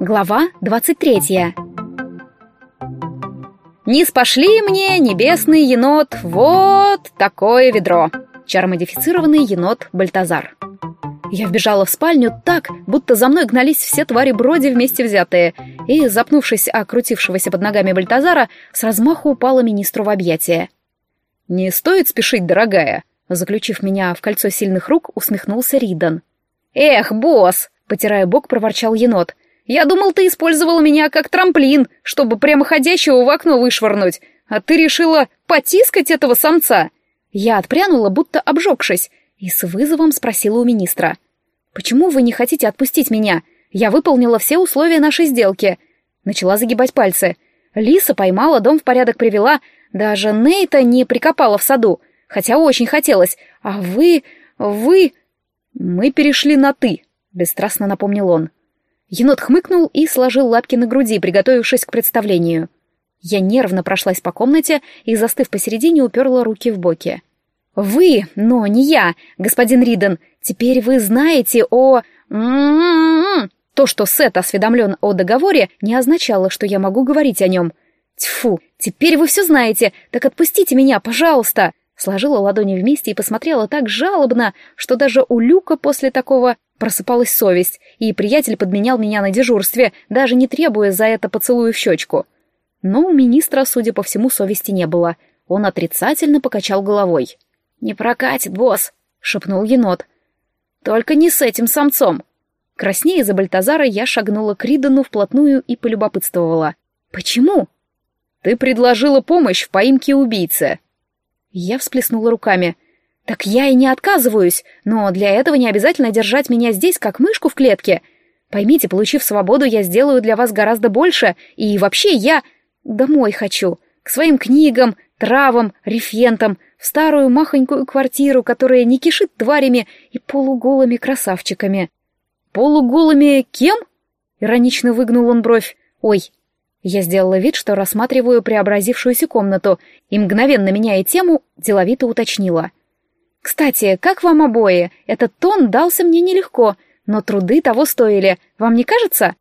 Глава 23 «Не спошли мне, небесный енот, вот такое ведро!» Чаромодифицированный енот Бальтазар. Я вбежала в спальню так, будто за мной гнались все твари броди вместе взятые, и, запнувшись о крутившегося под ногами Бальтазара, с размаху упала министру в объятия. «Не стоит спешить, дорогая», — заключив меня в кольцо сильных рук, усмехнулся Ридан. «Эх, босс!» — потирая бок, проворчал енот. «Я думал, ты использовала меня как трамплин, чтобы прямоходящего в окно вышвырнуть, а ты решила потискать этого самца!» Я отпрянула, будто обжегшись, и с вызовом спросила у министра. «Почему вы не хотите отпустить меня? Я выполнила все условия нашей сделки». Начала загибать пальцы. Лиса поймала, дом в порядок привела, даже Нейта не прикопала в саду, хотя очень хотелось. А вы... вы... Мы перешли на «ты», — бесстрастно напомнил он. Енот хмыкнул и сложил лапки на груди, приготовившись к представлению. Я нервно прошлась по комнате и, застыв посередине, уперла руки в боки. «Вы, но не я, господин Риден, теперь вы знаете о... М-м-м-м». То, что Сет осведомлен о договоре, не означало, что я могу говорить о нем. Тьфу, теперь вы все знаете, так отпустите меня, пожалуйста!» Сложила ладони вместе и посмотрела так жалобно, что даже у Люка после такого просыпалась совесть, и приятель подменял меня на дежурстве, даже не требуя за это поцелуя в щечку. Но у министра, судя по всему, совести не было. Он отрицательно покачал головой. «Не прокатит, босс», — шепнул енот. «Только не с этим самцом». Краснее за Бальтазара я шагнула к Ридану вплотную и полюбопытствовала. «Почему?» «Ты предложила помощь в поимке убийцы». Я всплеснула руками. «Так я и не отказываюсь, но для этого не обязательно держать меня здесь, как мышку в клетке. Поймите, получив свободу, я сделаю для вас гораздо больше, и вообще я домой хочу, к своим книгам, травам, рефентам, в старую махонькую квартиру, которая не кишит тварями и полуголыми красавчиками. «Полуголыми кем?» — иронично выгнул он бровь. «Ой». Я сделала вид, что рассматриваю преобразившуюся комнату, и, мгновенно меняя тему, деловито уточнила. «Кстати, как вам обои? Этот тон дался мне нелегко, но труды того стоили. Вам не кажется?»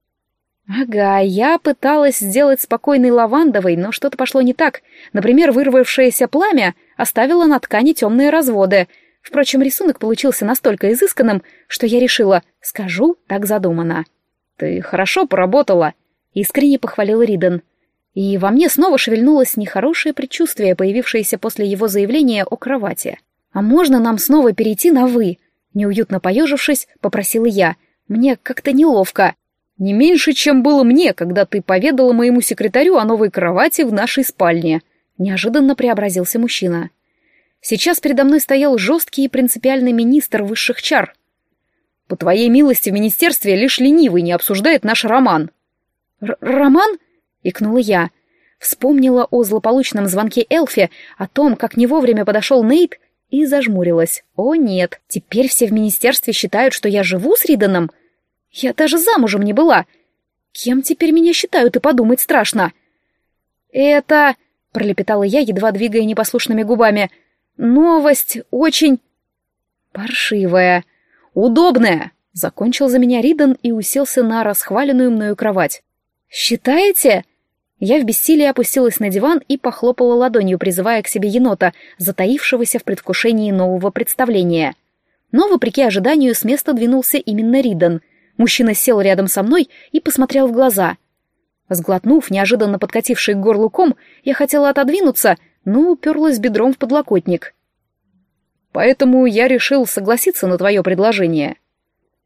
Ага, я пыталась сделать спокойный лавандовый, но что-то пошло не так. Например, вырвавшееся пламя оставило на ткани темные разводы. Впрочем, рисунок получился настолько изысканным, что я решила, скажу, так задумано. «Ты хорошо поработала», — искренне похвалил Риден. И во мне снова шевельнулось нехорошее предчувствие, появившееся после его заявления о кровати. «А можно нам снова перейти на «вы»?» Неуютно поежившись, попросила я. «Мне как-то неловко». Не меньше, чем было мне, когда ты поведала моему секретарю о новой кровати в нашей спальне. Неожиданно преобразился мужчина. Сейчас передо мной стоял жесткий и принципиальный министр высших чар. По твоей милости в министерстве лишь ленивый не обсуждает наш роман. Р «Роман?» — икнула я. Вспомнила о злополучном звонке Элфи, о том, как не вовремя подошел Нейт, и зажмурилась. «О нет, теперь все в министерстве считают, что я живу с Риданом?» Я даже замужем не была. Кем теперь меня считают, и подумать страшно. Это... Пролепетала я, едва двигая непослушными губами. Новость очень... Паршивая. Удобная. Закончил за меня Ридан и уселся на расхваленную мною кровать. «Считаете?» Я в бессилии опустилась на диван и похлопала ладонью, призывая к себе енота, затаившегося в предвкушении нового представления. Но, вопреки ожиданию, с места двинулся именно Ридан — Мужчина сел рядом со мной и посмотрел в глаза. Сглотнув неожиданно подкативший к горлу ком, я хотела отодвинуться, но уперлась бедром в подлокотник. «Поэтому я решил согласиться на твое предложение».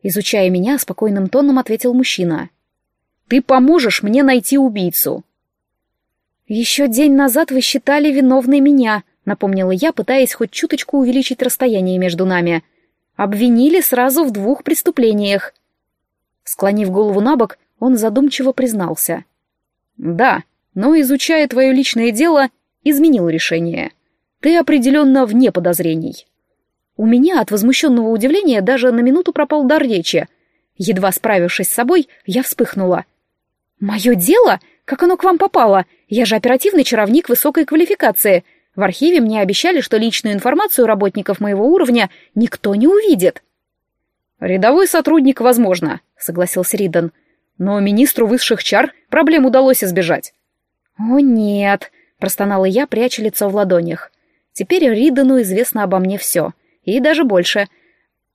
Изучая меня, спокойным тоном ответил мужчина. «Ты поможешь мне найти убийцу». «Еще день назад вы считали виновной меня», — напомнила я, пытаясь хоть чуточку увеличить расстояние между нами. «Обвинили сразу в двух преступлениях. Склонив голову на бок, он задумчиво признался. «Да, но, изучая твое личное дело, изменил решение. Ты определенно вне подозрений». У меня от возмущенного удивления даже на минуту пропал дар речи. Едва справившись с собой, я вспыхнула. «Мое дело? Как оно к вам попало? Я же оперативный чаровник высокой квалификации. В архиве мне обещали, что личную информацию работников моего уровня никто не увидит». «Рядовой сотрудник, возможно», — согласился Ридан. но министру высших чар проблем удалось избежать. «О, нет!» — простонала я, пряча лицо в ладонях. «Теперь Ридену известно обо мне все. И даже больше.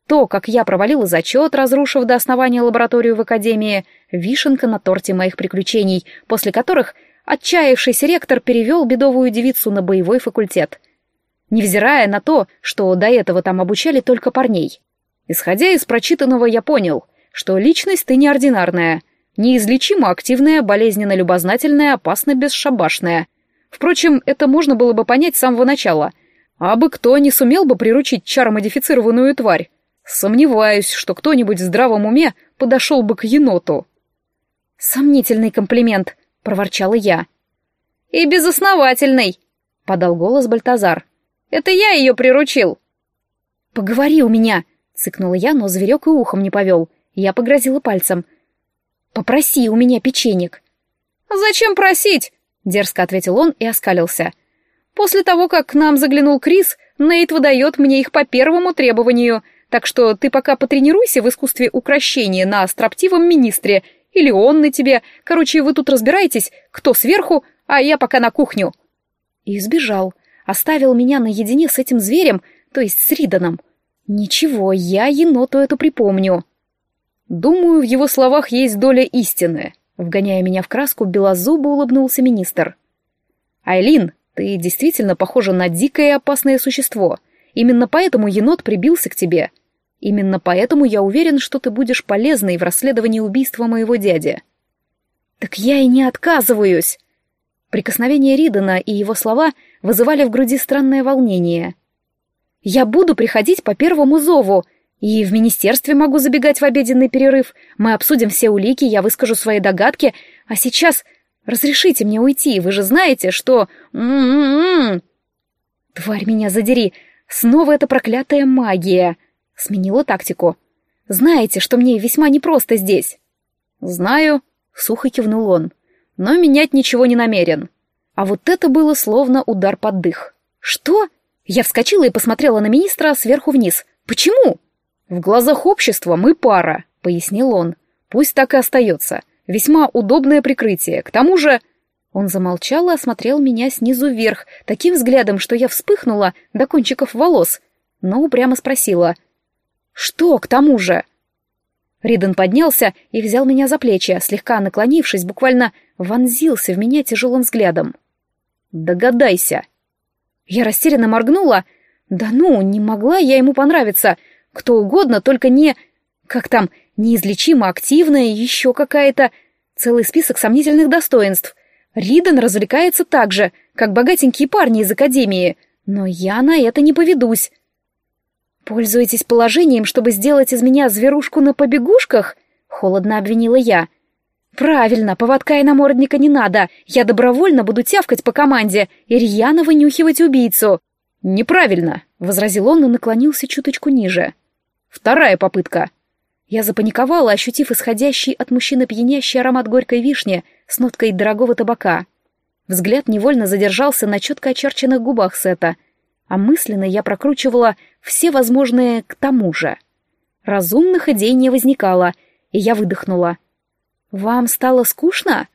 То, как я провалила зачет, разрушив до основания лабораторию в Академии, вишенка на торте моих приключений, после которых отчаявшийся ректор перевел бедовую девицу на боевой факультет. Невзирая на то, что до этого там обучали только парней. Исходя из прочитанного, я понял, что личность ты неординарная, неизлечимо активная, болезненно любознательная, опасно бесшабашная. Впрочем, это можно было бы понять с самого начала. А бы кто не сумел бы приручить чаромодифицированную тварь. Сомневаюсь, что кто-нибудь в здравом уме подошел бы к еноту. «Сомнительный комплимент», — проворчала я. «И безосновательный», — подал голос Бальтазар. «Это я ее приручил». «Поговори у меня», — цыкнула я, но зверек и ухом не повел. Я погрозила пальцем. «Попроси у меня печенек». «Зачем просить?» — дерзко ответил он и оскалился. «После того, как к нам заглянул Крис, Нейт выдает мне их по первому требованию — так что ты пока потренируйся в искусстве укращения на строптивом министре, или он на тебе. Короче, вы тут разбираетесь, кто сверху, а я пока на кухню». И сбежал. Оставил меня наедине с этим зверем, то есть с Риданом. Ничего, я еноту эту припомню. Думаю, в его словах есть доля истины. Вгоняя меня в краску, белозубо улыбнулся министр. «Айлин, ты действительно похожа на дикое и опасное существо. Именно поэтому енот прибился к тебе. Именно поэтому я уверен, что ты будешь полезной в расследовании убийства моего дяди. Так я и не отказываюсь. Прикосновение Ридана и его слова вызывали в груди странное волнение. Я буду приходить по первому зову, и в министерстве могу забегать в обеденный перерыв. Мы обсудим все улики, я выскажу свои догадки, а сейчас разрешите мне уйти, вы же знаете, что... М-м-м. Тварь меня задери, снова эта проклятая магия. Сменила тактику. «Знаете, что мне весьма непросто здесь?» «Знаю», — сухо кивнул он, — «но менять ничего не намерен». А вот это было словно удар под дых. «Что?» Я вскочила и посмотрела на министра сверху вниз. «Почему?» «В глазах общества мы пара», — пояснил он. «Пусть так и остается. Весьма удобное прикрытие. К тому же...» Он замолчал и осмотрел меня снизу вверх, таким взглядом, что я вспыхнула до кончиков волос, но упрямо спросила — «Что к тому же?» Риден поднялся и взял меня за плечи, слегка наклонившись, буквально вонзился в меня тяжелым взглядом. «Догадайся!» Я растерянно моргнула. «Да ну, не могла я ему понравиться. Кто угодно, только не... Как там, неизлечимо активная, еще какая-то... Целый список сомнительных достоинств. Риден развлекается так же, как богатенькие парни из академии. Но я на это не поведусь. «Пользуетесь положением, чтобы сделать из меня зверушку на побегушках?» — холодно обвинила я. «Правильно, поводка и намордника не надо. Я добровольно буду тявкать по команде и рьяно вынюхивать убийцу». «Неправильно», — возразил он и наклонился чуточку ниже. «Вторая попытка». Я запаниковала, ощутив исходящий от мужчины пьянящий аромат горькой вишни с ноткой дорогого табака. Взгляд невольно задержался на четко очерченных губах Сета — а мысленно я прокручивала все возможные к тому же. Разумных идей не возникало, и я выдохнула. «Вам стало скучно?»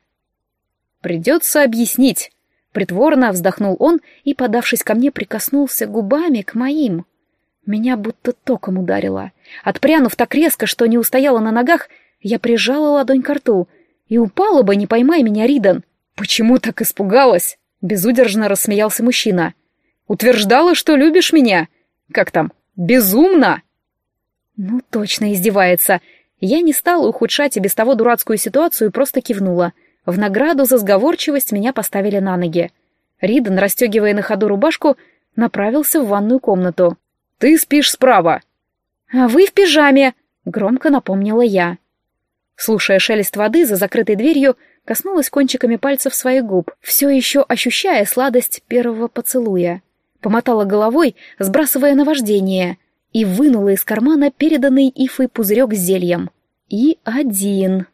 «Придется объяснить», — притворно вздохнул он и, подавшись ко мне, прикоснулся губами к моим. Меня будто током ударило. Отпрянув так резко, что не устояла на ногах, я прижала ладонь к рту. И упала бы, не поймай меня, Ридан. «Почему так испугалась?» — безудержно рассмеялся мужчина. Утверждала, что любишь меня. Как там? Безумно!» «Ну, точно издевается. Я не стала ухудшать и без того дурацкую ситуацию и просто кивнула. В награду за сговорчивость меня поставили на ноги. Риден, расстегивая на ходу рубашку, направился в ванную комнату. «Ты спишь справа!» «А вы в пижаме!» — громко напомнила я. Слушая шелест воды за закрытой дверью, коснулась кончиками пальцев своих губ, все еще ощущая сладость первого поцелуя помотала головой, сбрасывая наваждение, и вынула из кармана переданный Ифой пузырек с зельем. И один.